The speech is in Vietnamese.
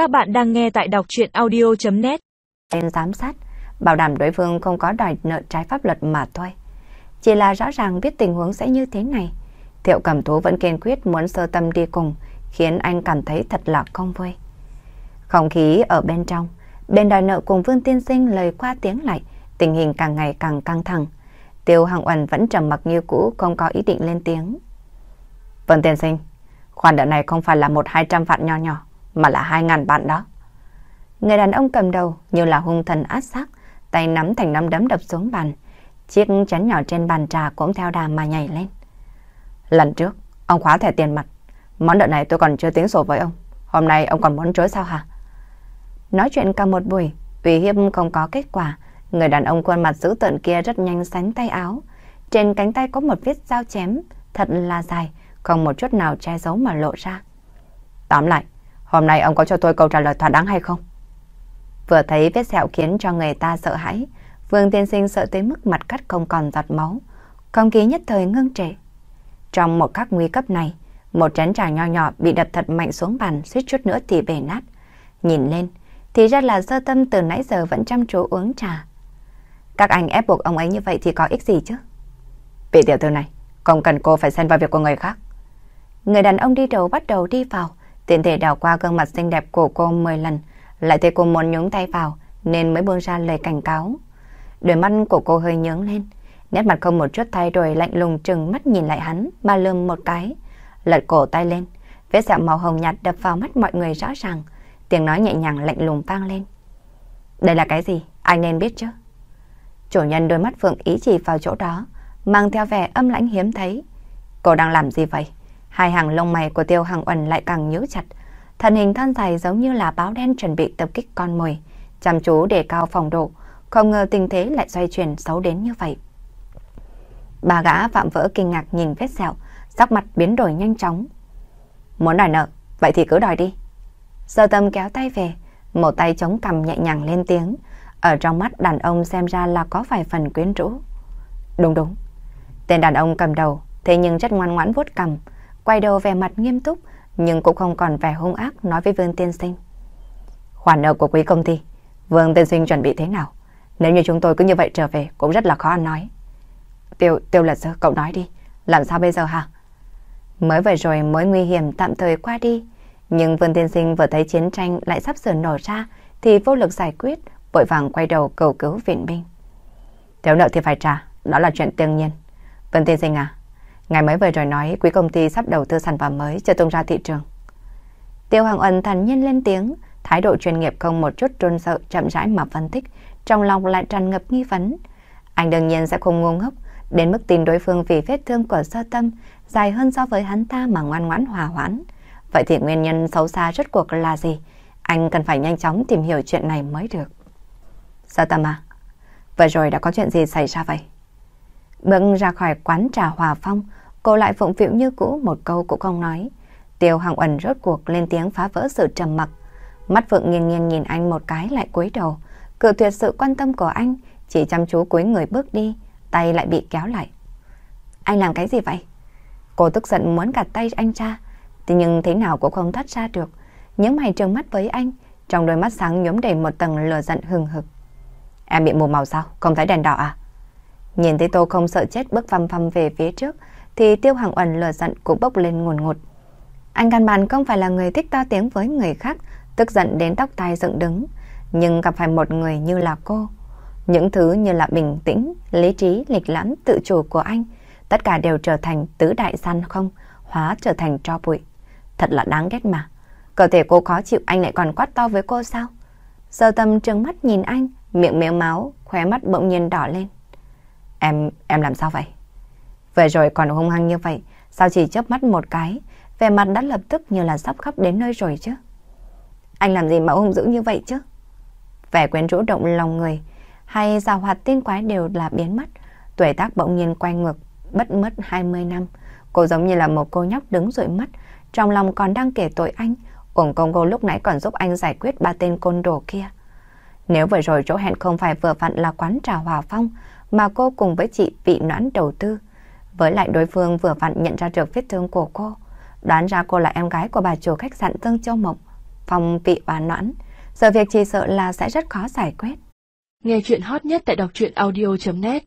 Các bạn đang nghe tại đọc chuyện audio.net Lên giám sát, bảo đảm đối phương không có đòi nợ trái pháp luật mà thôi. Chỉ là rõ ràng biết tình huống sẽ như thế này. Thiệu cầm thú vẫn kiên quyết muốn sơ tâm đi cùng, khiến anh cảm thấy thật là không vui. Không khí ở bên trong, bên đòi nợ cùng Vương Tiên Sinh lời qua tiếng lại, tình hình càng ngày càng căng thẳng. Tiêu Hằng Uẩn vẫn trầm mặc như cũ, không có ý định lên tiếng. Vương Tiên Sinh, khoản nợ này không phải là một hai trăm vạn nho nhỏ, mà là hai ngàn vạn đó. Người đàn ông cầm đầu như là hung thần át sắc, tay nắm thành nắm đấm đập xuống bàn. Chiếc chén nhỏ trên bàn trà cũng theo đà mà nhảy lên. Lần trước, ông khóa thẻ tiền mặt. Món nợ này tôi còn chưa tính sổ với ông. Hôm nay ông còn muốn chối sao hả? Nói chuyện cả một buổi, uy hiếp không có kết quả. Người đàn ông khuôn mặt dữ tợn kia rất nhanh sánh tay áo. Trên cánh tay có một vết dao chém, thật là dài, không một chút nào che giấu mà lộ ra. Tóm lại, hôm nay ông có cho tôi câu trả lời thỏa đáng hay không? Vừa thấy vết sẹo khiến cho người ta sợ hãi, Vương Tiên Sinh sợ tới mức mặt cắt không còn giọt máu. Không khí nhất thời ngưng trệ. Trong một khắc nguy cấp này, một chén trà nho nhỏ bị đập thật mạnh xuống bàn, suýt chút nữa thì bể nát. Nhìn lên, thì ra là sơ tâm từ nãy giờ vẫn chăm chú uống trà. Các anh ép buộc ông ấy như vậy thì có ích gì chứ? Vị tiểu thư này, không cần cô phải xen vào việc của người khác. Người đàn ông đi đầu bắt đầu đi vào, tiện thể đảo qua gương mặt xinh đẹp của cô 10 lần, lại thấy cô muốn nhúng tay vào nên mới buông ra lời cảnh cáo. Đôi mắt của cô hơi nhướng lên, nét mặt không một chút thay đổi lạnh lùng trừng mắt nhìn lại hắn mà lườm một cái, lật cổ tay lên, vết sẹo màu hồng nhạt đập vào mắt mọi người rõ ràng, tiếng nói nhẹ nhàng lạnh lùng vang lên. Đây là cái gì? Anh nên biết chứ. Chủ nhân đôi mắt phượng ý chỉ vào chỗ đó, mang theo vẻ âm lãnh hiếm thấy. Cô đang làm gì vậy? Hai hàng lông mày của tiêu hàng uẩn lại càng nhíu chặt. Thân hình thon dài giống như là báo đen chuẩn bị tập kích con mồi. Chăm chú để cao phòng độ. Không ngờ tình thế lại xoay chuyển xấu đến như vậy. Bà gã vạm vỡ kinh ngạc nhìn vết sẹo, sắc mặt biến đổi nhanh chóng. Muốn đòi nợ, vậy thì cứ đòi đi. Sơ tâm kéo tay về, một tay chống cằm nhẹ nhàng lên tiếng. Ở trong mắt đàn ông xem ra là có vài phần quyến rũ. Đúng đúng. Tên đàn ông cầm đầu, thế nhưng rất ngoan ngoãn vuốt cầm quay đầu vẻ mặt nghiêm túc, nhưng cũng không còn vẻ hung ác nói với Vương Tiên Sinh. Khoản nợ của quý công ty, Vương Tiên Sinh chuẩn bị thế nào? Nếu như chúng tôi cứ như vậy trở về cũng rất là khó ăn nói. Tiêu, tiêu lật sơ, cậu nói đi, làm sao bây giờ hả? Mới vừa rồi mối nguy hiểm tạm thời qua đi, nhưng Vương Tiên Sinh vừa thấy chiến tranh lại sắp sửa nổ ra thì vô lực giải quyết, vội vàng quay đầu cầu cứu viện binh. Thiếu nợ thì phải trả, đó là chuyện tương nhiên. Vương Tiên Sinh à, Ngày mới vừa rồi nói quý công ty sắp đầu tư sản phẩm mới chưa tung ra thị trường. Tiêu Hoàng Ân thản nhiên lên tiếng, thái độ chuyên nghiệp không một chút run sợ chậm rãi mà phân tích, trong lòng lại tràn ngập nghi vấn. Anh đương nhiên sẽ không ngu ngốc, đến mức tin đối phương vì vết thương của sơ tâm dài hơn so với hắn ta mà ngoan ngoãn hòa hoãn. Vậy thì nguyên nhân xấu xa rốt cuộc là gì? Anh cần phải nhanh chóng tìm hiểu chuyện này mới được. Sơ tâm à, vừa rồi đã có chuyện gì xảy ra vậy? Bước ra khỏi quán trà hòa phong, cô lại phụng phịu như cũ một câu cũng không nói. Tiêu Hằng Uẩn rốt cuộc lên tiếng phá vỡ sự trầm mặc. Mắt Phượng nghiêng nghiêng nhìn anh một cái lại cúi đầu, cự tuyệt sự quan tâm của anh, chỉ chăm chú cúi người bước đi, tay lại bị kéo lại. Anh làm cái gì vậy? Cô tức giận muốn gạt tay anh cha, nhưng thế nào cũng không thoát ra được. Những mày trừng mắt với anh, trong đôi mắt sáng nhóm đầy một tầng lửa giận hừng hực. Em bị mù màu sao? Không thấy đèn đỏ à? Nhìn thấy Tô không sợ chết bước phăm phăm về phía trước, thì Tiêu Hằng Uẩn lửa giận cũng bốc lên nguồn ngụt. Anh căn bản không phải là người thích to tiếng với người khác, tức giận đến tóc tai dựng đứng, nhưng gặp phải một người như là cô. Những thứ như là bình tĩnh, lý trí, lịch lãm, tự chủ của anh, tất cả đều trở thành tứ đại săn không, hóa trở thành tro bụi. Thật là đáng ghét mà. Cơ thể cô khó chịu anh lại còn quát to với cô sao? Giờ tâm trừng mắt nhìn anh, miệng méo máu, khóe mắt bỗng nhiên đỏ lên. Em, em làm sao vậy? Về rồi còn hung hăng như vậy, sao chỉ chớp mắt một cái, vẻ mặt đã lập tức như là sắp khóc đến nơi rồi chứ? Anh làm gì mà hung dữ như vậy chứ? Vẻ quyến rũ động lòng người, hay rào hoạt tiên quái đều là biến mất, tuổi tác bỗng nhiên quay ngược, bất mất 20 năm. Cô giống như là một cô nhóc đứng rụi mắt, trong lòng còn đang kể tội anh, uổng công cô lúc nãy còn giúp anh giải quyết ba tên côn đồ kia. Nếu vừa rồi chỗ hẹn không phải vừa vặn là quán trà hòa phong, mà cô cùng với chị bị noãn đầu tư. Với lại đối phương vừa vặn nhận ra được vết thương của cô, đoán ra cô là em gái của bà chủ khách sạn Tương Châu Mộng, phòng vị oán noãn. Giờ việc chỉ sợ là sẽ rất khó giải quyết. Nghe chuyện hot nhất tại đọc truyện audio.net